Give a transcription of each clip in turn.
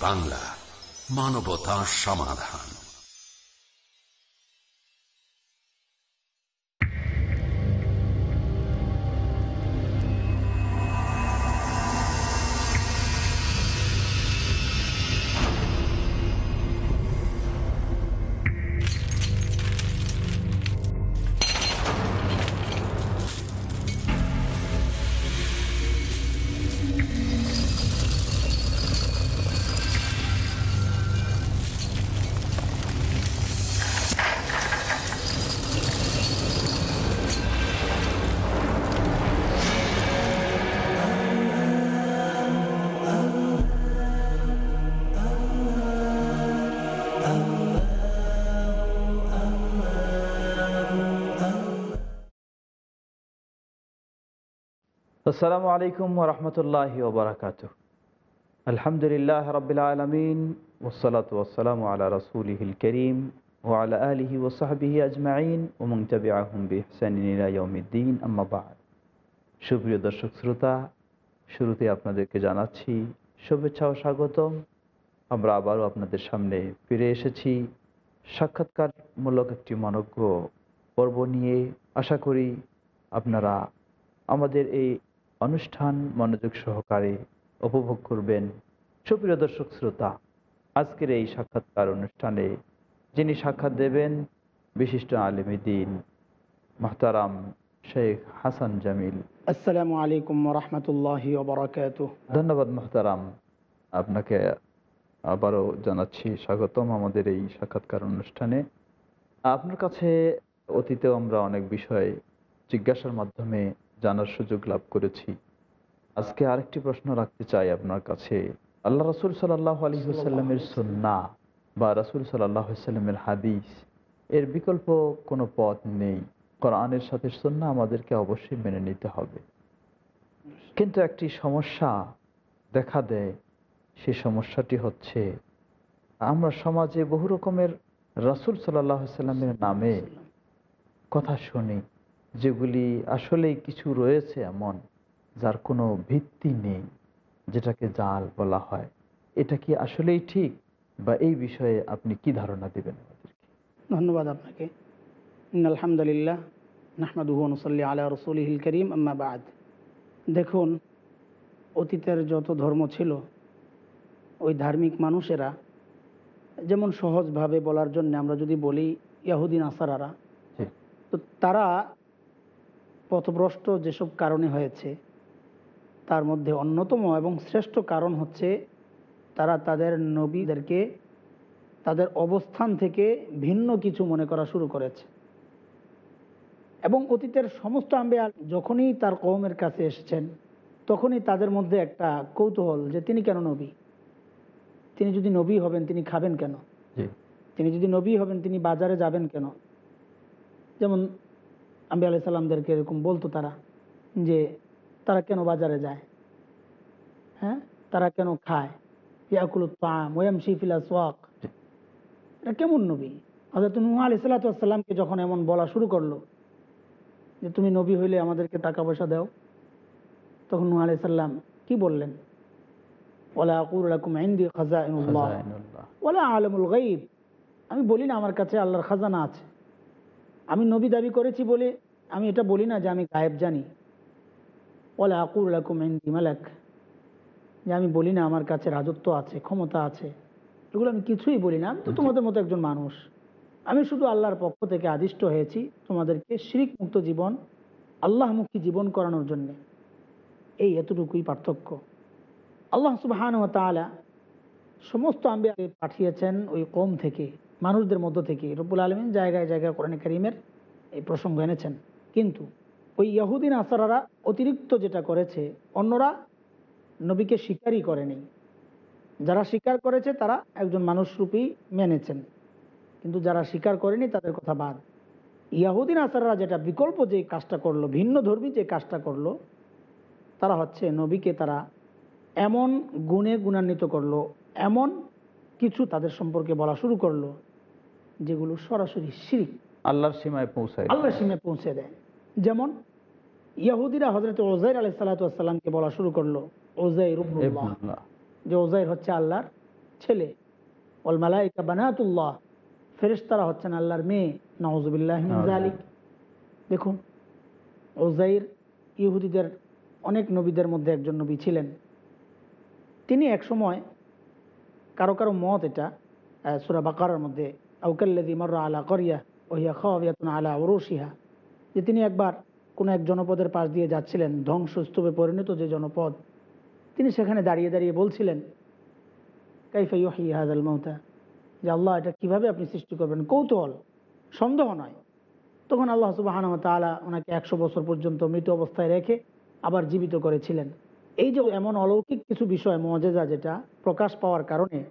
বাংলা মানবতা সমাধান। আসসালামু আলাইকুম রহমতুল্লাহ ওবরাকাত আলহামদুলিল্লাহ রবিল আলমিন ওসলাত ওসালাম আলা রসুলহিল করিম ও আলা আলহি ওসাহাবিহি আজমাইন ওমং তবে আহম বিহসানিদ্দিন আম্মাবাদ সুপ্রিয় দর্শক শ্রোতা, শুরুতে আপনাদেরকে জানাচ্ছি শুভেচ্ছা ও স্বাগতম। আমরা আবারও আপনাদের সামনে ফিরে এসেছি। সাক্ষাৎকারমূলক একটি মনজ্ঞ পর্ব নিয়ে আশা করি আপনারা আমাদের এই অনুষ্ঠান মনোযোগ সহকারে উপভোগ করবেন সুপ্রিয় দর্শক শ্রোতা আজকের এই সাক্ষাৎকার অনুষ্ঠানে যিনি সাক্ষাৎ দেবেন বিশিষ্ট আলিম দিন মাহতারাম শেখ হাসান জামিল। আসসালামু আলাইকুম রহমতুল্লাহ ধন্যবাদ মাহতারাম আপনাকে আবারও জানাচ্ছি স্বাগতম আমাদের এই সাক্ষাৎকার অনুষ্ঠানে। আপনার কাছে অতীতেও আমরা অনেক বিষয় জিজ্ঞাসার মাধ্যমে জানার সুযোগ লাভ করেছি। আজকে আরেকটি প্রশ্ন রাখতে চাই আপনার কাছে। আল্লাহ রসুল সাল্লাহ আলী সাল্লামের সন্না বা রসুল সাল্লাহ সাল্লামের হাদিস, এর বিকল্প কোনো পথ নেই। কোরআনের সাথে সন্না আমাদেরকে অবশ্যই মেনে নিতে হবে। কিন্তু একটি সমস্যা দেখা দেয়, সে সমস্যাটি হচ্ছে আমরা সমাজে বহু রকমের রাসুল সাল্লাহ সাল্লামের নামে কথা শুনি। যেগুলি আসলেই কিছু রয়েছে এমন যার কোনো ভিত্তি নেই যেটাকে জাল বলা হয়। এটা কি আসলেই ঠিক? বা এই বিষয়ে আপনি কি ধারণা দেবেন ধন্যবাদ আপনাকে। আলহামদুলিল্লাহ নাহমাদুহনসল্লি আলা রসুলহিল করিম আম্মাবাদ দেখুন অতীতের যত ধর্ম ছিল ওই ধার্মিক মানুষেরা যেমন সহজভাবে বলার জন্য আমরা যদি বলি ইয়াহুদিন আসারারা তো তারা পথভ্রষ্ট যেসব কারণে হয়েছে তার মধ্যে অন্যতম এবং শ্রেষ্ঠ কারণ হচ্ছে তারা তাদের নবীদেরকে তাদের অবস্থান থেকে ভিন্ন কিছু মনে করা শুরু করেছে। এবং অতীতের সমস্ত আম্বিয়া যখনই তার কৌমের কাছে এসেছেন তখনই তাদের মধ্যে একটা কৌতূহল যে তিনি কেন নবী? তিনি যদি নবী হবেন তিনি খাবেন কেন? তিনি যদি নবী হবেন তিনি বাজারে যাবেন কেন? যেমন আম্বি আলাই সাল্লামদেরকে এরকম বলতো তারা যে তারা কেন বাজারে যায়? হ্যাঁ? তারা কেন খায়? ইয়াকুল তাম ওয়াম শিফিলা সোয়াক এটা কেমন নবী? হজরত নুহা আলি সাল্লাতামকে যখন এমন বলা শুরু করল যে তুমি নবী হইলে আমাদেরকে টাকা পয়সা দাও। তখন নুহা আলি সাল্লাম কি বললেন? ওলা আকুর রাকুম ইন্দি খাজা ওলা আলমুল গাইব আমি বলি না আমার কাছে আল্লাহর খাজানা আছে। আমি নবী দাবি করেছি বলে আমি এটা বলি না যে আমি গায়েব জানি। ওলা আকুর রাকুম ইন্দি মালাক। যে আমি বলি না আমার কাছে রাজত্ব আছে, ক্ষমতা আছে। এগুলো আমি কিছুই বলি না। আমি তো তোমাদের মতো একজন মানুষ। আমি শুধু আল্লাহর পক্ষ থেকে আদিষ্ট হয়েছি তোমাদেরকে শিরিক মুক্ত জীবন, আল্লাহমুখী জীবন করানোর জন্যে। এই এতটুকুই পার্থক্য। আল্লাহ সুবাহান ও সমস্ত আম্বিয়া পাঠিয়েছেন ওই কম থেকে। মানুষদের মধ্য থেকে রব্বুল আলমিন জায়গায় জায়গায় কোরআন করিমের এই প্রসঙ্গ এনেছেন। কিন্তু ওই ইয়াহুদিন আসারারা অতিরিক্ত যেটা করেছে, অন্যরা নবীকে স্বীকারই করেনি। যারা স্বীকার করেছে, তারা একজন মানুষরূপী মেনেছেন। কিন্তু যারা স্বীকার করেনি, তাদের কথা বাদ। ইয়াহুদিন আসাররা যেটা বিকল্প যে কাজটা করল, ভিন্ন ধর্মী যে কাজটা করল, তারা হচ্ছে নবীকে তারা এমন গুণে গুণান্বিত করল, এমন কিছু তাদের সম্পর্কে বলা শুরু করল যেগুলো সরাসরি শিরিক। আল্লাহর সীমায় পৌঁছায় আল্লাহর সীমায় পৌঁছে দেয়। যেমন ইয়াহুদিরা হজরত ওজাইর আলাই সাল্লাতামকে বলা শুরু করল ওজাই রুবুল্লাহ যে ওজাইর হচ্ছে আল্লাহর ছেলে। ওল মালাইকা বানাতুল্লাহ। ফেরেশতারা হচ্ছেন আল্লাহর মেয়ে। নওয়াজবিল্লাহ আলিক দেখুন ওজাইর ইহুদিদের অনেক নবীদের মধ্যে একজন নবী ছিলেন। তিনি একসময় কারও কারও মত এটা আহ, সূরা বাকারার মধ্যে আউকাল্লাদি মর্রা আলা করিয়া ওহিয়া খাওয়াবিয়াতুন আলা ওরসিহা যে তিনি একবার কোনো এক জনপদের পাশ দিয়ে যাচ্ছিলেন, ধ্বংসস্তূপে পরিণত যে জনপদ, তিনি সেখানে দাঁড়িয়ে দাঁড়িয়ে বলছিলেন, কাইফা ইহি হাজাল মৌতা যে আল্লাহ, এটা কীভাবে আপনি সৃষ্টি করবেন? কৌতূহল, সন্দেহ নয়। তখন আল্লাহ সুবাহান তালা ওনাকে একশো বছর পর্যন্ত মৃত অবস্থায় রেখে আবার জীবিত করেছিলেন। এই যে এমন অলৌকিক কিছু বিষয়, মজেজা যেটা প্রকাশ পাওয়ার কারণে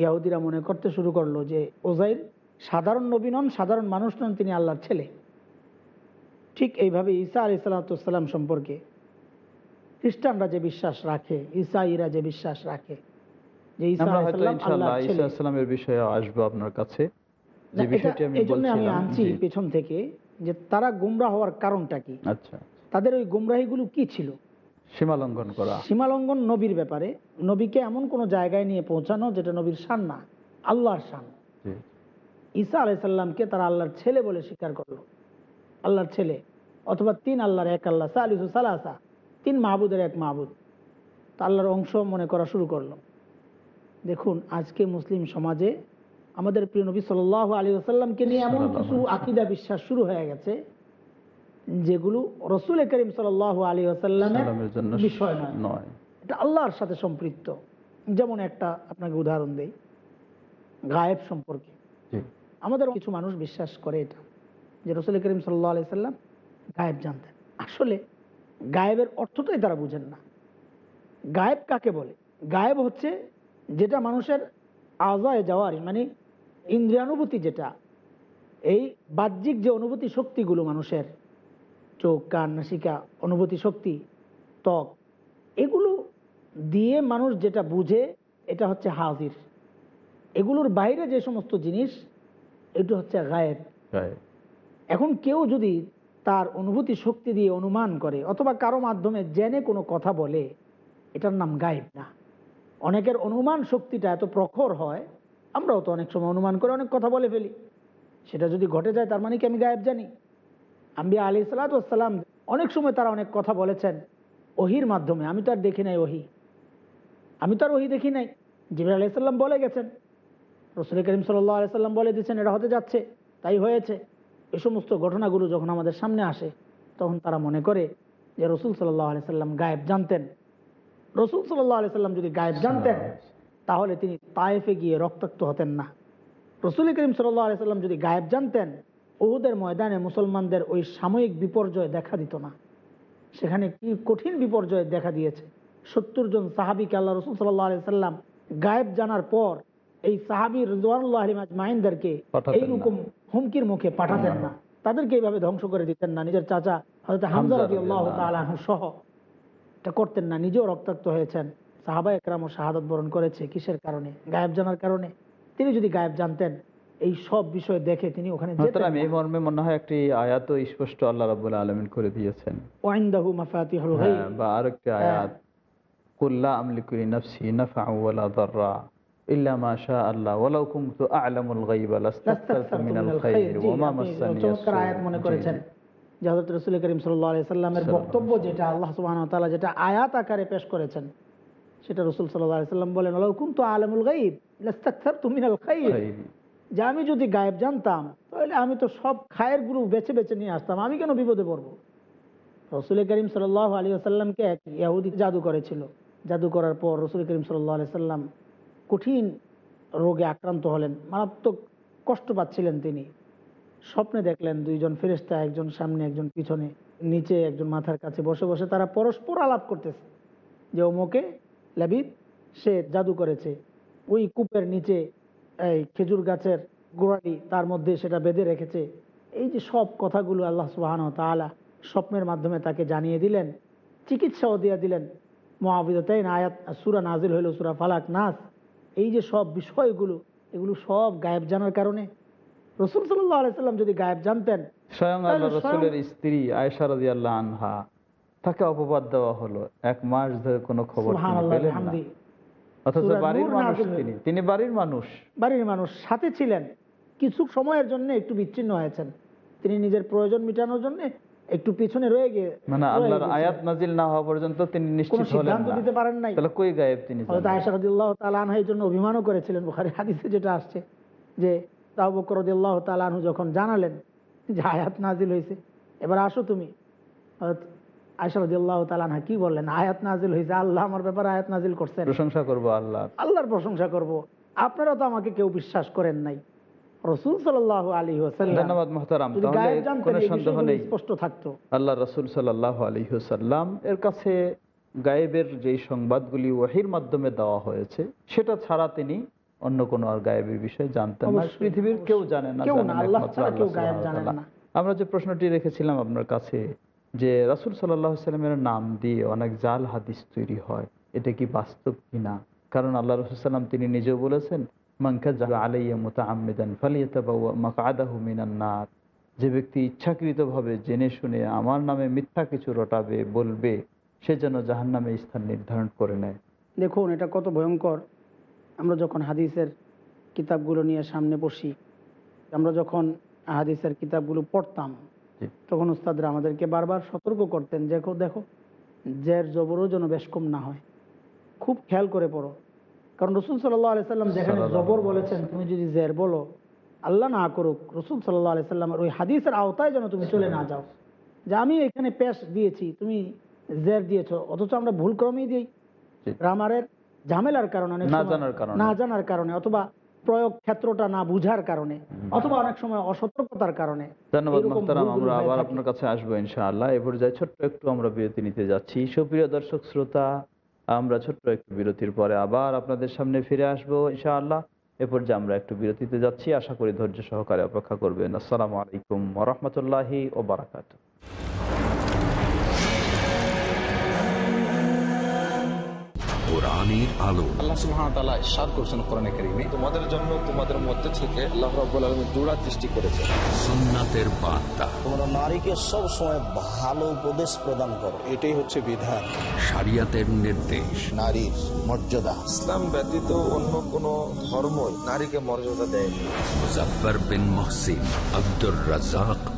ইয়াহুদিরা মনে করতে শুরু করল যে ওজাইর সাধারণ নবী নন সাধারণ মানুষ নন তিনি আল্লাহর ছেলে। ঠিক এইভাবে ঈসা আলি সাল্লাতাম সম্পর্কে খ্রিস্টানরা যে বিশ্বাস রাখে ঈসাইরা যে বিশ্বাস রাখে যে ইসলামের বিষয়ে আসব আপনার কাছে। এই জন্য আমি আনছি পেছন থেকে যে তারা গুমরা হওয়ার কারণটা কি? আচ্ছা। তাদের ওই গুমরাহিগুলো কি ছিল? সীমা লঙ্ঘন করা। সীমালঙ্ঘন নবীর ব্যাপারে নবীকে এমন কোনো জায়গায় নিয়ে পৌঁছানো যেটা নবীর শান না আল্লাহর শান। ঈসা আলাইসাল্লামকে তারা আল্লাহর ছেলে বলে স্বীকার করল। আল্লাহর ছেলে অথবা তিন আল্লাহর এক আল্লাহ সালিসু সালাসা তিন মাহবুদের এক মাহবুদ। তা আল্লাহর অংশ মনে করা শুরু করল। দেখুন আজকে মুসলিম সমাজে আমাদের প্রিয় নবী সাল আলী আসাল্লামকে নিয়ে এমন কিছু আকিদা বিশ্বাস শুরু হয়ে গেছে। যেগুলো রসুল করিম সাল আলী আসাল্লামের বিষয় নয়। নয়। এটা আল্লাহর সাথে সম্পৃক্ত। যেমন একটা আপনাকে উদাহরণ দেই গায়েব সম্পর্কে। আমাদের কিছু মানুষ বিশ্বাস করে এটা যে রসুল করিম সাল্লাহ আলি সাল্লাম গায়েব জানতেন। আসলে গায়েবের অর্থটাই তারা বুঝেন না। গায়েব কাকে বলে? গায়েব হচ্ছে যেটা মানুষের আজায় যাওয়ার মানে ইন্দ্রিয়ানুভূতি যেটা এই বাহ্যিক যে অনুভূতি শক্তিগুলো মানুষের চোখ কান নাসিকা অনুভূতি শক্তি ত্বক এগুলো দিয়ে মানুষ যেটা বুঝে এটা হচ্ছে হাজির। এগুলোর বাইরে যে সমস্ত জিনিস এটা হচ্ছে গায়েব। এখন কেউ যদি তার অনুভূতি শক্তি দিয়ে অনুমান করে অথবা কারও মাধ্যমে জেনে কোনো কথা বলে এটার নাম গায়েব না। অনেকের অনুমান শক্তিটা এত প্রখর হয় আমরাও তো অনেক সময় অনুমান করে অনেক কথা বলে ফেলি। সেটা যদি ঘটে যায় তার মানে কি আমি গায়েব জানি? আম্বিয়া আলী সালাতাম অনেক সময় তারা অনেক কথা বলেছেন ওহির মাধ্যমে। আমি তো আর দেখি নাই ওহি। আমি তো আর ওহি দেখি নাই। জিবর আলাইসাল্লাম বলে গেছেন। রসুল করিম সাল্লাহ আলাইসাল্লাম বলে দিয়েছেন, এটা হতে যাচ্ছে। তাই হয়েছে। এ সমস্ত ঘটনাগুলো যখন আমাদের সামনে আসে, তখন তারা মনে করে যে রসুল সাল্লাহ আলাইসাল্লাম গায়েব জানতেন। রসুল সাল্লাহ আলাইসাল্লাম যদি গায়েব জানতেন, তাহলে তিনি তায়েফে গিয়ে রক্তাক্ত হতেন না। রসুল করিম সাল্লাহ আলাইসাল্লাম যদি গায়েব জানতেন ওহুদের ময়দানে মুসলমানদের ওই সাময়িক বিপর্যয় দেখা দিত না। সেখানে কি কঠিন বিপর্যয় দেখা দিয়েছে? সত্তর জন সাহাবিকে আল্লাহ রসুল সাল্লাহ আলাইসাল্লাম গায়েব জানার পর এই সাহাবি রিজওয়ানুল্লাহ এইরকম হুমকির মুখে পাঠাতেন না। তাদেরকে এইভাবে ধ্বংস করে দিতেন না। নিজের চাচা হয়তো হামজা রাজি আল্লাহ সহ এটা করতেন না। নিজেও রক্তাক্ত হয়েছেন। সাহাবা একরাম ও শাহাদত বরণ করেছে। কিসের কারণে? গায়েব জানার কারণে? তিনি যদি গায়েব জানতেন এই সব বিষয় দেখে তিনি ওখানে সুতরাং এই মর্মে মনে হয় একটি আয়াত স্পষ্ট আল্লাহ রাবুল আলমিন করে দিয়েছেন। ওয়াইন্দাহু মাফাতিহুল গায়ব। হ্যাঁ, বা আরেকটি আয়াত নাফসি নাফা ওয়ালা দাররা ইল্লা মা শা আল্লাহ ওয়ালাউ কুনতু আ'লামুল গায়বা লাস্তাকতারতু মিনাল। জি, ওয়া মা আপনি মাসানি চমৎকার আয়াত মনে করেছেন। যে হযরত রাসূল করিম সাল্লাল্লাহু আলাইহি সাল্লামের বক্তব্য যেটা আল্লাহ সুবহানাহু ওয়া তাআলা যেটা আয়াত আকারে পেশ করেছেন সেটা রাসূল সাল্লাল্লাহু আলাইহি সাল্লাম বলেন লাউ কুনতু আলামুল গায়ব মিনাল যে আমি যদি গায়েব জানতাম, তাহলে আমি তো সব খায়ের গুরু বেছে বেছে নিয়ে আসতাম। আমি কেন বিপদে পড়ব? রসুল করিম সাল্লাহ আলী আসাল্লামকে এক ইয়াহুদি জাদু করেছিল। জাদু করার পর রসুল করিম সাল্লাহ আলি সাল্লাম কঠিন রোগে আক্রান্ত হলেন। মারাত্মক কষ্ট পাচ্ছিলেন তিনি। স্বপ্নে দেখলেন দুইজন ফেরেস্তা একজন সামনে, একজন পিছনে, নিচে একজন মাথার কাছে বসে বসে তারা পরস্পর আলাপ করতেছে যে, ওমোকে লাবিদ, সে জাদু করেছে। ওই কূপের নিচে এই খেজুর গাছের গোড়ালি তার মধ্যে সেটা বেঁধে রেখেছে। এই যে সব কথাগুলো আল্লাহ সুবাহান তাআলা স্বপ্নের মাধ্যমে তাকে জানিয়ে দিলেন চিকিৎসাও দিয়ে দিলেন। মহাবিদতাই আয়াত সুরা নাজিল হইল সুরা ফালাক নাস। এই যে সব বিষয়গুলো এগুলো সব গায়েব জানার কারণে। রসুল সাল্লাহ আলাইসাল্লাম যদি গায়েব জানতেন স্বয়ং আল্লাহ রসুলের স্ত্রী রাদিয়াল্লাহু আনহা তাকে অপবাদ দেওয়া হলো। এক মাস ধরে কোনো খবর অথচ বাড়ির মানুষ তিনি। তিনি বাড়ির মানুষ। বাড়ির মানুষ সাথে ছিলেন। কিছু সময়ের জন্য একটু বিচ্ছিন্ন হয়েছেন। তিনি নিজের প্রয়োজন মেটানোর জন্য একটু পিছনে রয়ে গিয়ে মানে আল্লাহর আয়াত নাজিল না হওয়া পর্যন্ত তিনি নিশ্চিত হলেন না। দিতে পারেন নাই। তাহলে কই গায়েব তিনি হয়তো জানেন? আয়সা রদিল্লাহ তালানহা এই জন্য অভিমানও করেছিলেন। বুখারি হাদিসে যেটা আসছে যে তাও বকর রদিল্লাহ তালানহু যখন জানালেন যে আয়াত নাজিল হয়েছে এবার আসো তুমি। কি বললেন? আয়াত নাজিল হয়েছে আল্লাহ আমার ব্যাপারে আয়াত নাজিল করছেন। প্রশংসা করব আল্লাহ। আল্লাহর প্রশংসা করব। আপনারা তো আমাকে কেউ বিশ্বাস করেন নাই। রসুল সাল আলী ধন্যবাদ মোহতারাম। যদি তাহলে গায়েব জানতেন কোনো সন্দেহ নেই। স্পষ্ট থাকতো। আল্লাহ রসুল সাল্লাহ আলহিহসাল্লাম এর কাছে গায়েবের যেই সংবাদগুলি ওয়াহির মাধ্যমে দেওয়া হয়েছে সেটা ছাড়া তিনি অন্য কোনো আর গায়েবের বিষয়ে জানতেন না। পৃথিবীর কেউ জানে। না। আমরা যে প্রশ্নটি রেখেছিলাম আপনার কাছে যে রাসুল সাল্লাহ সাল্লামের নাম দিয়ে অনেক জাল হাদিস তৈরি হয়। এটা কি বাস্তব কিনা? কারণ আল্লাহ রসুল সাল্লাম তিনি নিজেও বলেছেন মাংকা আলাইয়া মুতা আমিদান যে ব্যক্তি ইচ্ছাকৃতভাবে জেনে শুনে আমার নামে মিথ্যা কিছু রটাবে, বলবে, সে যেন জাহান নামে স্থান নির্ধারণ করে নেয়। দেখুন, এটা কত ভয়ঙ্কর। আমরা যখন হাদিসের কিতাবগুলো নিয়ে সামনে বসি, আমরা যখন হাদিসের কিতাবগুলো পড়তাম। তখন উস্তাদরা আমাদেরকে বারবার সতর্ক করতেন দেখো দেখো জের জবরও যেন বেশ কম না হয়। খুব খেয়াল করে পড়ো। কারণ রসুল সাল্লাহ আলি সাল্লাম যেখানে জবর বলেছেন তুমি যদি জের বলো আল্লাহ না করুক রসুল সাল্লাহ আলি সাল্লামের ওই হাদিসের আওতায় যেন তুমি চলে না যাও। যে আমি এখানে পেশ দিয়েছি তুমি জের দিয়েছ অথচ আমরা ভুল ক্রমেই দিই। জি। গ্রামারের ঝামেলার কারণে না জানার কারণে। না জানার কারণে অথবা প্রয়োগ ক্ষেত্রটা না বুঝার কারণে অথবা অনেক সময় অসতর্কতার কারণে ধন্যবাদ মোহতারাম আমরা আবার আপনার কাছে আসব ইনশাআল্লাহ। এ পর্যায়ে ছোট্ট একটু আমরা বিরতি নিতে যাচ্ছি। সুপ্রিয় দর্শক শ্রোতা আমরা ছোট্ট একটু বিরতির পরে আবার আপনাদের সামনে ফিরে আসব ইনশাআল্লাহ। এ পর্যায়ে আমরা একটু বিরতিতে যাচ্ছি। আশা করি ধৈর্য সহকারে অপেক্ষা করবেন। আসসালামু আলাইকুম ওরহমতুল্লাহি ও বারাকাত কোরআনের আলো। আল্লাহ ওয়া তাআলা ইরশাদ করেছেন কোরআনে কারীমে। তোমাদের জন্য তোমাদের মধ্যে থেকে আল্লাহ রাব্বুল আলামিন জোড়া সৃষ্টি করেছে সুন্নাতের বার্তা। তোমরা নারীকে সব সময় ভালো উপদেশ প্রদান করো। এটাই হচ্ছে বিধান। শরিয়াতের নির্দেশ। নারীর মর্যাদা। ইসলাম ব্যতীত অন্য কোন ধর্ম নারীকে মর্যাদা দেয়নি। Muzaffar bin Mohsin Abdur Razzak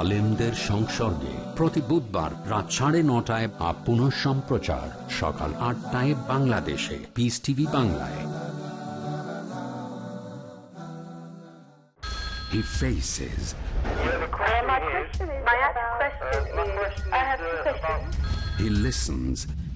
আলেমদের সংসর্গে প্রতি বুধবার রাত সাড়ে নটায় বা পুনঃ সম্প্রচার সকাল আটটায় বাংলাদেশে পিস টিভি বাংলায় He faces, My question is, my question is, I have two questions. he listens,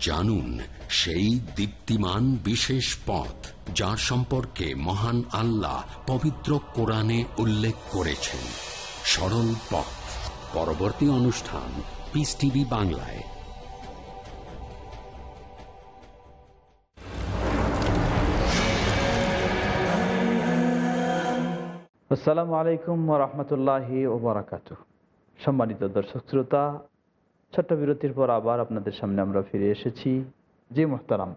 জানুন সেই দীপ্তিমান বিশেষ পথ যার সম্পর্কে মহান আল্লাহ পবিত্র কোরআনে উল্লেখ করেছেন। সরল পথ। পরবর্তী অনুষ্ঠান পিস টিভি বাংলায়। আসসালামু আলাইকুম রহমতুল্লাহি ওবরাকাত সম্মানিত দর্শক শ্রোতা ছোট্ট বিরতির পর আবার আপনাদের সামনে আমরা ফিরে এসেছি। জি মোহতারাম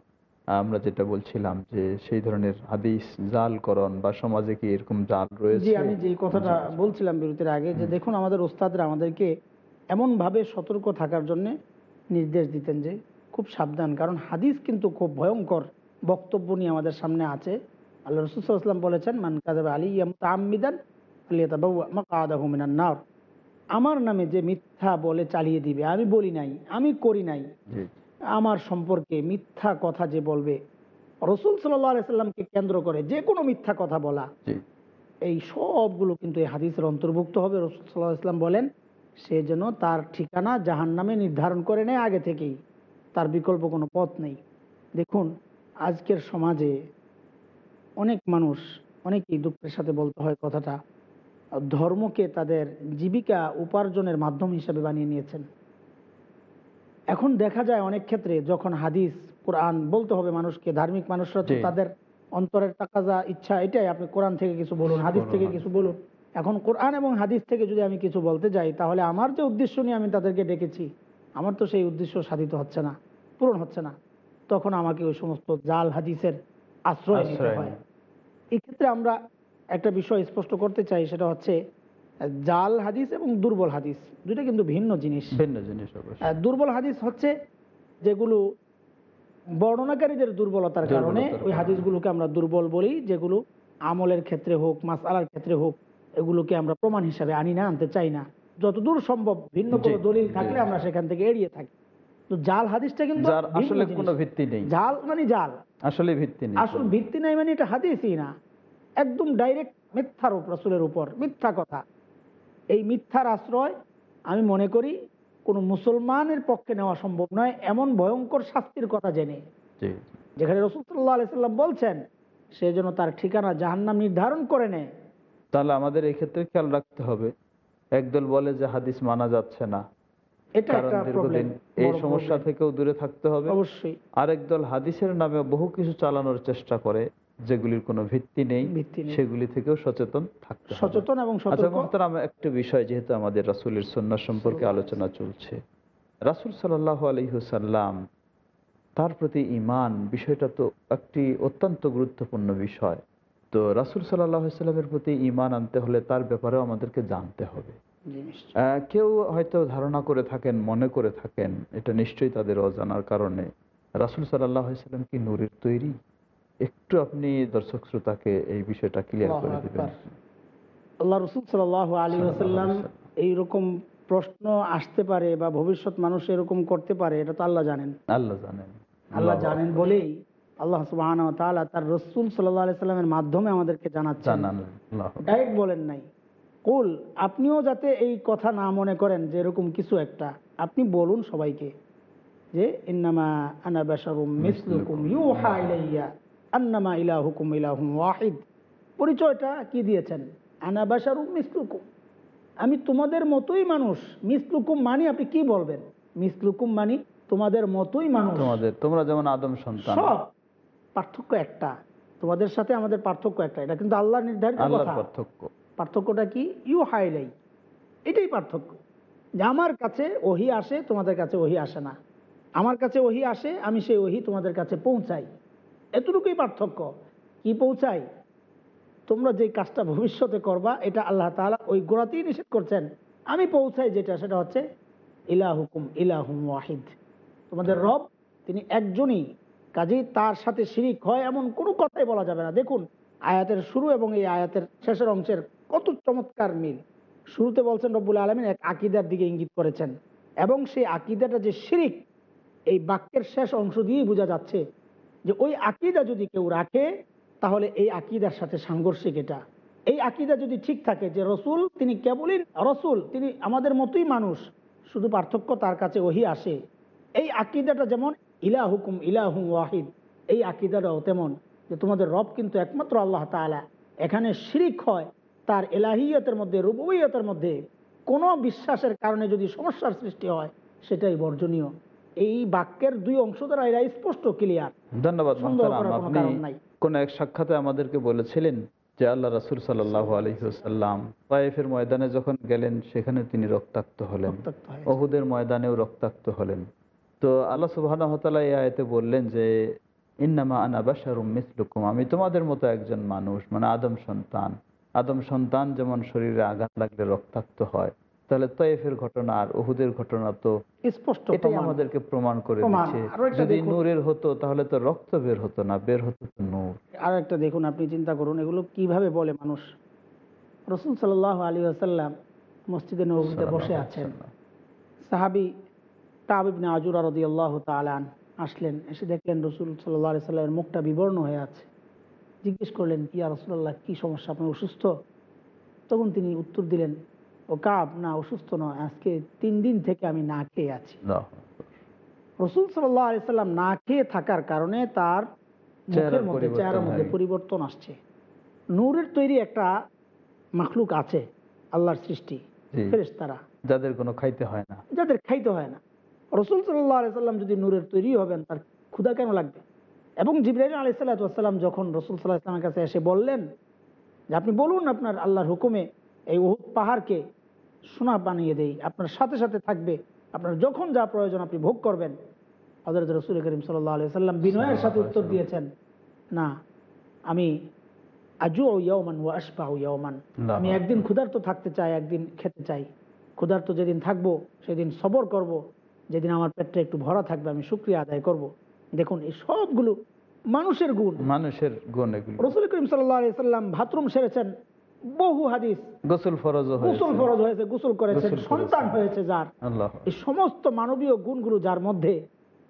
আমরা যেটা বলছিলাম যে সেই ধরনের হাদিস জালকরণ বা সমাজে কি এরকম জাল রয়েছে? আমি যে কথাটা বলছিলাম বিরতির আগে যে দেখুন আমাদের ওস্তাদরা আমাদেরকে এমনভাবে সতর্ক থাকার জন্য নির্দেশ দিতেন যে খুব সাবধান কারণ হাদিস কিন্তু খুব ভয়ঙ্কর বক্তব্য নিয়ে আমাদের সামনে আছে। আল্লাহ রসুলাম বলেছেন মান কাদাব আলী আমিদান মিনান নার। আমার নামে যে মিথ্যা বলে চালিয়ে দিবে আমি বলি নাই আমি করি নাই আমার সম্পর্কে মিথ্যা কথা যে বলবে রসুল সাল্লামকে কেন্দ্র করে যে কোনো মিথ্যা কথা বলা এই সবগুলো কিন্তু এই হাদিসের অন্তর্ভুক্ত হবে রসুল সাল্লাহ ইসলাম বলেন সে যেন তার ঠিকানা জাহান নামে নির্ধারণ করে নেয় আগে থেকেই তার বিকল্প কোনো পথ নেই। দেখুন আজকের সমাজে অনেক মানুষ অনেকেই দুঃখের সাথে বলতে হয় কথাটা ধর্মকে তাদের জীবিকা উপার্জনের মাধ্যম হিসেবে বানিয়ে নিয়েছেন। এখন দেখা যায় অনেক ক্ষেত্রে যখন হাদিস কোরআন বলতে হবে মানুষকে ধার্মিক মানুষরা তো তাদের অন্তরের তাকাজা ইচ্ছা এটাই। আপনি কোরআন থেকে কিছু বলুন হাদিস থেকে কিছু বলুন। এখন কোরআন এবং হাদিস থেকে যদি আমি কিছু বলতে যাই তাহলে আমার যে উদ্দেশ্য নিয়ে আমি তাদেরকে ডেকেছি আমার তো সেই উদ্দেশ্য সাধিত হচ্ছে না পূরণ হচ্ছে না। তখন আমাকে ওই সমস্ত জাল হাদিসের আশ্রয় নিতে হয়। এক্ষেত্রে আমরা একটা বিষয় স্পষ্ট করতে চাই সেটা হচ্ছে জাল হাদিস এবং দুর্বল হাদিস। দুটো কিন্তু ভিন্ন জিনিস। ভিন্ন জিনিস দুর্বল হাদিস হচ্ছে যেগুলো বর্ণনাকারীদের দুর্বলতার কারণে ওই হাদিসগুলোকে আমরা দুর্বল বলি যেগুলো আমলের ক্ষেত্রে হোক মাসালার ক্ষেত্রে হোক এগুলোকে আমরা প্রমাণ হিসাবে আনি না আনতে চাই না। যতদূর সম্ভব ভিন্ন কোনো দলিল থাকলে আমরা সেখান থেকে এড়িয়ে থাকি। তো জাল হাদিসটা কিন্তু আসলে কোনো ভিত্তি নেই। জাল মানে জাল। আসলে ভিত্তি নেই আসল ভিত্তি নাই মানে এটা হাদিসই না। একদম ডাইরেক্ট মিথ্যার উপর রসুলের উপর মিথ্যা কথা। এই মিথ্যার আশ্রয় আমি মনে করি কোনো মুসলমানের পক্ষে নেওয়া সম্ভব নয় এমন ভয়ঙ্কর শাস্তির কথা জেনে। যেখানে রসুল সাল্লাহ আলাইসাল্লাম বলছেন সে যেন তার ঠিকানা জাহান্নাম নির্ধারণ করে নেয়। তাহলে আমাদের এই ক্ষেত্রে খেয়াল রাখতে হবে একদল বলে যে হাদিস মানা যাচ্ছে না। এই সমস্যা থেকেও দূরে থাকতে হবে। অবশ্যই। আরেক দল হাদিসের নামে বহু কিছু চালানোর চেষ্টা করে যেগুলির কোনো ভিত্তি নেই সেগুলি থেকেও সচেতন থাকতে সচেতন এবং আচ্ছা একটা বিষয় যেহেতু আমাদের রাসুলের সন্না সম্পর্কে আলোচনা চলছে। রাসুল সাল্লাহ আলহিহসাল্লাম তার প্রতি ইমান বিষয়টা তো একটি অত্যন্ত গুরুত্বপূর্ণ বিষয়। তো রাসুল সাল্লাহ সাল্লামের প্রতি ইমান আনতে হলে তার ব্যাপারেও আমাদেরকে জানতে হবে। কেউ হয়তো ধারণা করে থাকেন মনে করে থাকেন এটা নিশ্চয়ই তাদের অজানার কারণে। রাসুল সাল্লাহ সাল্লাম কি নূরের তৈরি? একটু আপনি দর্শক শ্রোতাকে এই বিষয়টা ক্লিয়ার করে দিবেন। আল্লাহ রসুল সাল আলী আসাল্লাম এইরকম প্রশ্ন আসতে পারে বা ভবিষ্যৎ মানুষ এরকম করতে পারে এটা তো আল্লাহ জানেন। আল্লাহ জানেন। আল্লাহ জানেন বলেই আল্লাহ সুবাহ তার রসুল সাল্লাহ সাল্লামের মাধ্যমে আমাদেরকে জানাচ্ছেন। ডাইরেক্ট বলেন নাই। কুল আপনিও যাতে এই কথা না মনে করেন যে এরকম কিছু একটা আপনি বলুন সবাইকে যে ইন্নামা আনা বাশারুম মিসলুকুম ইউহা ইলাইয়া। আন্নামা ইলাহুকুম ইলাহুম ওয়াহিদ। পরিচয়টা কি দিয়েছেন? আনা বাশারুম মিসলুকুম। আমি তোমাদের মতোই মানুষ। মিসলুকুম মানি আপনি কি বলবেন? মিসলুকুম মানি তোমাদের মতোই মানুষ। তোমাদের তোমরা যেমন আদম সন্তান। সব। পার্থক্য একটা। তোমাদের সাথে আমাদের পার্থক্য একটা। এটা কিন্তু আল্লাহ নির্ধারিত কথা। পার্থক্য। পার্থক্যটা কি? ইউ হাইলাই এটাই পার্থক্য। যে আমার কাছে ওহি আসে তোমাদের কাছে ওহি আসে না। আমার কাছে ওহি আসে আমি সেই ওহি তোমাদের কাছে পৌঁছাই। এতটুকুই পার্থক্য। কি পৌঁছাই তোমরা যে কাজটা ভবিষ্যতে করবা, এটা আল্লাহ তাআলা ওই গোড়াতেই নিষেধ করছেন। আমি পৌঁছাই যেটা, সেটা হচ্ছে ইলা ইলাহুকুম ইলাহুম ওয়াহিদ। তোমাদের রব, তিনি একজনই। কাজেই তার সাথে শিরিক হয় এমন কোনো কথাই বলা যাবে না। দেখুন, আয়াতের শুরু এবং এই আয়াতের শেষের অংশের কত চমৎকার মিল। শুরুতে বলছেন রব্বুল আলমিন, এক আকিদার দিকে ইঙ্গিত করেছেন। এবং সেই আকিদাটা যে শিরিক, এই বাক্যের শেষ অংশ দিয়েই বোঝা যাচ্ছে যে ওই আকিদা যদি কেউ রাখে, তাহলে এই আকিদার সাথে সাংঘর্ষিক এটা। এই আকিদা যদি ঠিক থাকে যে রসুল তিনি কেবলই রসুল, তিনি আমাদের মতোই মানুষ, শুধু পার্থক্য তার কাছে ওহি আসে। এই আকিদাটা যেমন ইলাহুকুম ইলাহুম ওয়াহিদ, এই আকিদাটাও তেমন যে তোমাদের রব কিন্তু একমাত্র আল্লাহ তাআলা। এখানে শিরিক হয়, তার এলাহিয়তের মধ্যে রুবইয়তের মধ্যে। কোনো বিশ্বাসের কারণে যদি সমস্যার সৃষ্টি হয়, সেটাই বর্জনীয়। এই বাক্যের দুই অংশ দ্বারা এরা স্পষ্ট ক্লিয়ার ধন্যবাদ কোনো আপনি কোন এক সাক্ষাতে আমাদেরকে বলেছিলেন যে আল্লাহ রাসুল সাল্লাহ আলহিহাল্লাম তায়েফের ময়দানে যখন গেলেন সেখানে তিনি রক্তাক্ত হলেন। অহুদের ময়দানেও রক্তাক্ত হলেন। তো আল্লাহ সুবাহ এই আয়তে বললেন যে ইন্নামা আনাবাসারুম মিসলুকুম। আমি তোমাদের মতো একজন মানুষ মানে আদম সন্তান। আদম সন্তান যেমন শরীরে আঘাত লাগলে রক্তাক্ত হয় তাহলে তয়েফের ঘটনা আর ওহুদের ঘটনা তো স্পষ্ট এটাই। আমাদেরকে প্রমাণ করে দিচ্ছে। যদি নূরের হতো তাহলে তো রক্ত বের হতো না বের হতো তো নূর। আর একটা দেখুন আপনি চিন্তা করুন এগুলো কীভাবে বলে মানুষ? রসুল সাল্লাহ আলী আসাল্লাম মসজিদে নবীতে বসে আছেন। সাহাবি তাবিবনে আজুরা রদি আল্লাহ তালান আসলেন এসে দেখলেন রসুল সাল্লাহ আলি সাল্লামের মুখটা বিবর্ণ হয়ে আছে। জিজ্ঞেস করলেন কি আর রসুল্লাহ কী সমস্যা? আপনি অসুস্থ? তখন তিনি উত্তর দিলেন ও কাব না অসুস্থ নয় আজকে তিন দিন থেকে আমি না খেয়ে আছি। রসুল সাল্লাহ না খেয়ে থাকার কারণে তার মুখের চেহারার মধ্যে পরিবর্তন চেহারার মধ্যে পরিবর্তন আসছে। নূরের তৈরি একটা মাখলুক আছে আল্লাহর সৃষ্টি। ফেরেশতারা। যাদের কোনো খাইতে হয় না। যাদের খাইতে হয় না। রসুল সাল্লাহ সাল্লাম যদি নূরের তৈরি হবেন তার ক্ষুধা কেন লাগবে? এবং জিব্রাহিম আলি যখন রসুল সাল্লাহ ইসলামের কাছে এসে বললেন যে আপনি বলুন আপনার আল্লাহর হুকুমে এই উহুদ পাহাড়কে সোনা বানিয়ে দেই। আপনার সাথে সাথে থাকবে। আপনার যখন যা প্রয়োজন আপনি ভোগ করবেন। হজরত রসুল করিম সাল্লাহ আলি সাল্লাম বিনয়ের সাথে উত্তর দিয়েছেন না আমি আজু ইয়মান ও আশপা ইয়মান আমি একদিন ক্ষুধার্ত থাকতে চাই একদিন খেতে চাই। ক্ষুধার্ত যেদিন থাকব সেদিন সবর করব। যেদিন আমার পেটটা একটু ভরা থাকবে আমি শুক্রিয়া আদায় করব। দেখুন এই সবগুলো মানুষের গুণ। মানুষের গুণ রসুল করিম সাল্লাম বাথরুম সেরেছেন। বহু হাদিস। গোসল ফরজ গোসল ফরজ হয়েছে গোসল গোসল সন্তান হয়েছে যার। এই সমস্ত মানবীয় গুণগুলো যার মধ্যে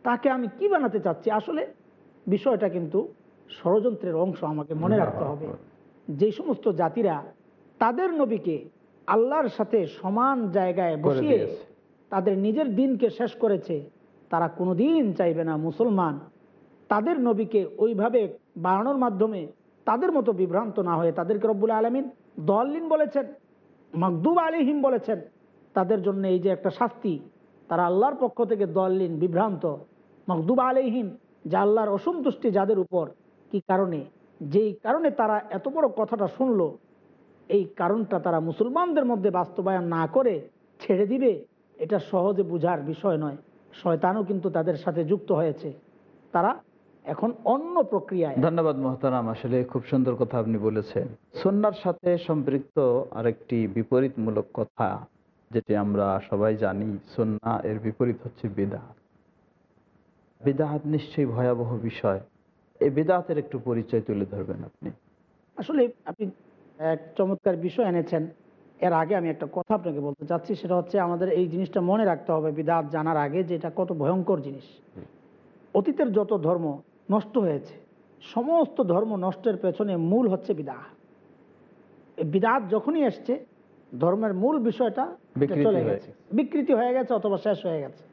তাকে আমি কি বানাতে চাচ্ছি? আসলে বিষয়টা কিন্তু ষড়যন্ত্রের অংশ আমাকে মনে রাখতে হবে। যে সমস্ত জাতিরা তাদের নবীকে আল্লাহর সাথে সমান জায়গায় বসিয়ে তাদের নিজের দিনকে শেষ করেছে তারা কোনোদিন চাইবে না মুসলমান। তাদের নবীকে ওইভাবে বাড়ানোর মাধ্যমে তাদের মতো বিভ্রান্ত না হয়ে তাদেরকে রব্বুল আলমিন দলিন বলেছেন, মকদুব আলিহিম বলেছেন, তাদের জন্য এই যে একটা শাস্তি, তারা আল্লাহর পক্ষ থেকে দলিন বিভ্রান্ত, মকদুব আলিহিম যা আল্লাহর অসন্তুষ্টি যাদের উপর, কি কারণে? যেই কারণে তারা এত বড় কথাটা শুনলো, এই কারণটা তারা মুসলমানদের মধ্যে বাস্তবায়ন না করে ছেড়ে দিবে, এটা সহজে বুঝার বিষয় নয়। শয়তানও কিন্তু তাদের সাথে যুক্ত হয়েছে। তারা এখন অন্য প্রক্রিয়ায় ধন্যবাদ মহতারাম আসলে খুব সুন্দর কথা আপনি বলেছেন। সন্ন্যার সাথে সম্পৃক্ত আরেকটি বিপরীতমূলক কথা যেটি আমরা সবাই জানি সন্না এর বিপরীত হচ্ছে বিদাত বিদাহাত নিশ্চয়ই ভয়াবহ বিষয়। এই বিদাতের একটু পরিচয় তুলে ধরবেন আপনি। আসলে আপনি এক চমৎকার বিষয় এনেছেন। এর আগে আমি একটা কথা আপনাকে বলতে চাচ্ছি সেটা হচ্ছে আমাদের এই জিনিসটা মনে রাখতে হবে বিদাত জানার আগে যে এটা কত ভয়ঙ্কর জিনিস। অতীতের যত ধর্ম নষ্ট হয়েছে। সমস্ত ধর্ম নষ্টের পেছনে মূল হচ্ছে এই বিদাত যখনই এসছে ধর্মের মূল বিষয়টা চলে হয়ে গেছে। বিকৃতি হয়ে গেছে অথবা শেষ হয়ে গেছে।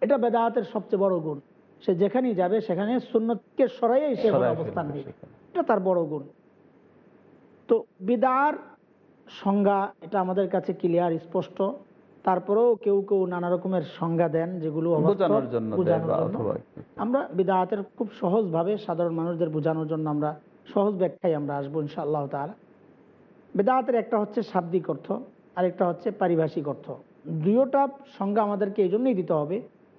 এটা বেদাহাতের সবচেয়ে বড় গুণ। সে যেখানেই যাবে সেখানে সুন্নতকে সরাইয়াই সে অবস্থান নেবে। এটা তার বড় গুণ। তো বিদার সংজ্ঞা এটা আমাদের কাছে ক্লিয়ার স্পষ্ট। তারপরেও কেউ কেউ নানা রকমের সংজ্ঞা দেন যেগুলো বোঝানোর জন্য আমরা বিদাহাতের খুব সহজভাবে সাধারণ মানুষদের বোঝানোর জন্য আমরা সহজ ব্যাখ্যায় আমরা আসব ইনশাআল্লাহ তাআলা। বেদাহাতের একটা হচ্ছে শাব্দিক অর্থ আরেকটা হচ্ছে পারিভাষিক অর্থ। দুয়োটা সংজ্ঞা আমাদেরকে এই জন্যই দিতে হবে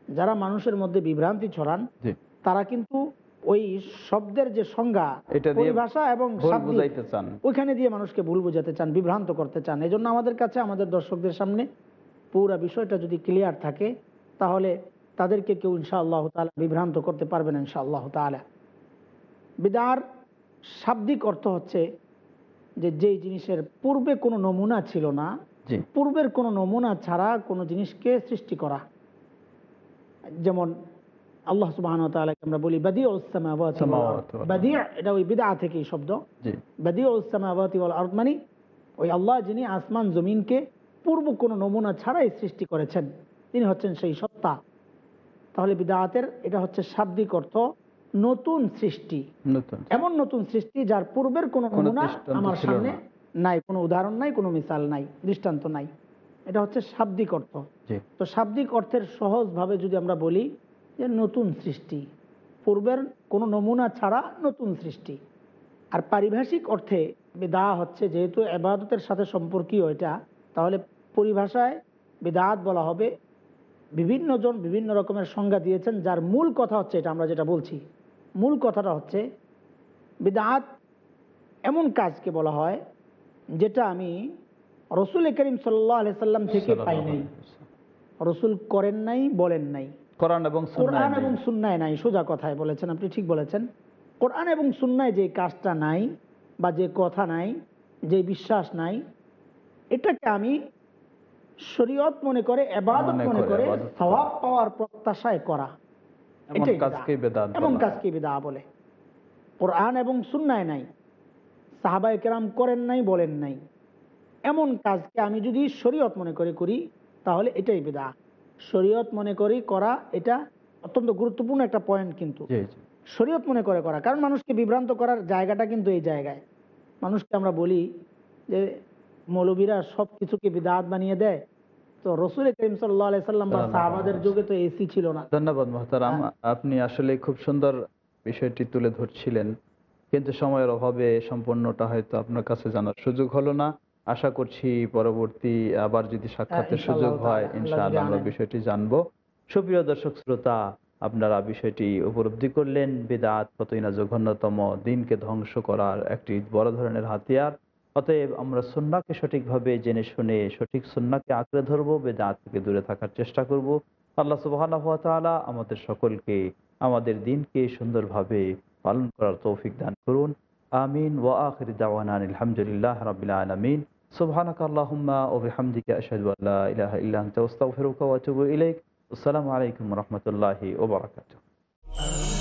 যারা মানুষের মধ্যে বিভ্রান্তি ছড়ান তারা কিন্তু ওই শব্দের যে সংজ্ঞা পরিভাষা এবং ওইখানে দিয়ে মানুষকে ভুল বোঝাতে চান বিভ্রান্ত করতে চান। এই জন্য আমাদের কাছে আমাদের দর্শকদের সামনে পুরো বিষয়টা যদি ক্লিয়ার থাকে তাহলে তাদেরকে কেউ ইনশাআল্লাহ তালা বিভ্রান্ত করতে পারবেন ইনশাআল্লাহ তালা বিদার শাব্দিক অর্থ হচ্ছে যে যেই জিনিসের পূর্বে কোনো নমুনা ছিল না পূর্বের কোনো নমুনা ছাড়া কোনো জিনিসকে সৃষ্টি করা। যেমন আল্লাহ সুবাহ আমরা বলি বাদি বাদি এটা ওই বিদা থেকেই শব্দ। বাদি আরদ মানে ওই আল্লাহ যিনি আসমান জমিনকে পূর্ব কোনো নমুনা ছাড়াই সৃষ্টি করেছেন। তিনি হচ্ছেন সেই সত্তা। তাহলে বিদায়াতের এটা হচ্ছে শাব্দিক অর্থ নতুন সৃষ্টি। এমন নতুন সৃষ্টি যার পূর্বের কোনো কোনো নমুনা আমার সামনে নাই কোনো উদাহরণ নাই কোনো মিসাল নাই দৃষ্টান্ত নাই। এটা হচ্ছে শাব্দিক অর্থ। তো শাব্দিক অর্থের সহজভাবে যদি আমরা বলি যে নতুন সৃষ্টি পূর্বের কোনো নমুনা ছাড়া নতুন সৃষ্টি। আর পারিভাষিক অর্থে বেদা হচ্ছে যেহেতু এবাদতের সাথে সম্পর্কীয় এটা তাহলে পরিভাষায় বেদাত বলা হবে। বিভিন্ন জন বিভিন্ন রকমের সংজ্ঞা দিয়েছেন যার মূল কথা হচ্ছে এটা আমরা যেটা বলছি। মূল কথাটা হচ্ছে বেদাত এমন কাজকে বলা হয় যেটা আমি রসুল করিম সাল্লাহ আলি সাল্লাম থেকে পাই নাই। রসুল করেন নাই বলেন নাই। কোরআন এবং কোরআন এবং সুন্নায় নাই সোজা কথায় বলেছেন আপনি ঠিক বলেছেন। কোরআন এবং সুন্নায় যে কাজটা নাই বা যে কথা নাই যে বিশ্বাস নাই এটাকে আমি শরীয়ত মনে করে এবাদত মনে করে, সওয়াব পাওয়ার প্রত্যাশায় করা। এমন কাজকে বিদা বলে? কোরআন এবং সুন্নায় নাই। সাহাবাই কেরাম করেন নাই বলেন নাই। এমন কাজকে আমি যদি শরীয়ত মনে করে করি তাহলে এটাই বিদা শরীয়ত মনে করি করা এটা অত্যন্ত গুরুত্বপূর্ণ একটা পয়েন্ট কিন্তু। শরীয়ত মনে করে করা। কারণ মানুষকে বিভ্রান্ত করার জায়গাটা কিন্তু এই জায়গায়। মানুষকে আমরা বলি যে মৌলবীরা সব কিছুকে বিদাত বানিয়ে দেয়। তো রসুল করিম সাল্লাহ সাল্লাম বা সাহাবাদের যুগে তো এসি ছিল না। ধন্যবাদ মহতারাম। আপনি আসলে খুব সুন্দর বিষয়টি তুলে ধরছিলেন। কিন্তু সময়ের অভাবে সম্পূর্ণটা হয়তো আপনার কাছে জানার সুযোগ হলো না। আশা করছি পরবর্তী আবার যদি সাক্ষাতের সুযোগ হয় ইনশাআল্লাহ আমরা বিষয়টি জানব। সুপ্রিয় দর্শক শ্রোতা আপনারা বিষয়টি উপলব্ধি করলেন। বেদাত কতই না জঘন্যতম। দিনকে ধ্বংস করার একটি বড় ধরনের হাতিয়ার। অতএব আমরা সুন্নাকে সঠিকভাবে জেনে শুনে, সঠিক সুন্নাকে আঁকড়ে ধরবো, বেদাত থেকে দূরে থাকার চেষ্টা করব। আল্লাহ ওয়া আমাদের সকলকে, আমাদের দিনকে সুন্দরভাবে পালন করার তৌফিক দান করুন। আমিন। ওয়া আখির দাওয়ানা আলহামদুলিল্লাহ রাব্বিল আলামিন। সুবহানাকা আসসালামু আলাইকুম ওয়া রাহমাতুল্লাহি ওয়া বারাকাতুহু।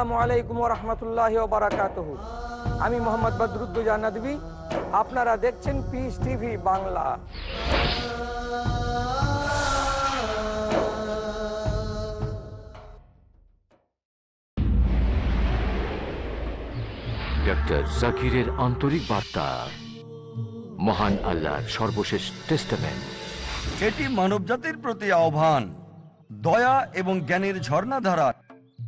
সালামু আলাইকুম রহমতুল্লাহ বারাকাত আমি মোহাম্মদ বদরুদ্দুজা নদী আপনারা দেখছেন পিস টিভি বাংলা। ডক্টর জাকিরের আন্তরিক বার্তা। মহান আল্লাহর সর্বশেষ টেস্টামেন্ট এটি মানবজাতির প্রতি আহ্বান দয়া এবং জ্ঞানের ঝর্ণাধারা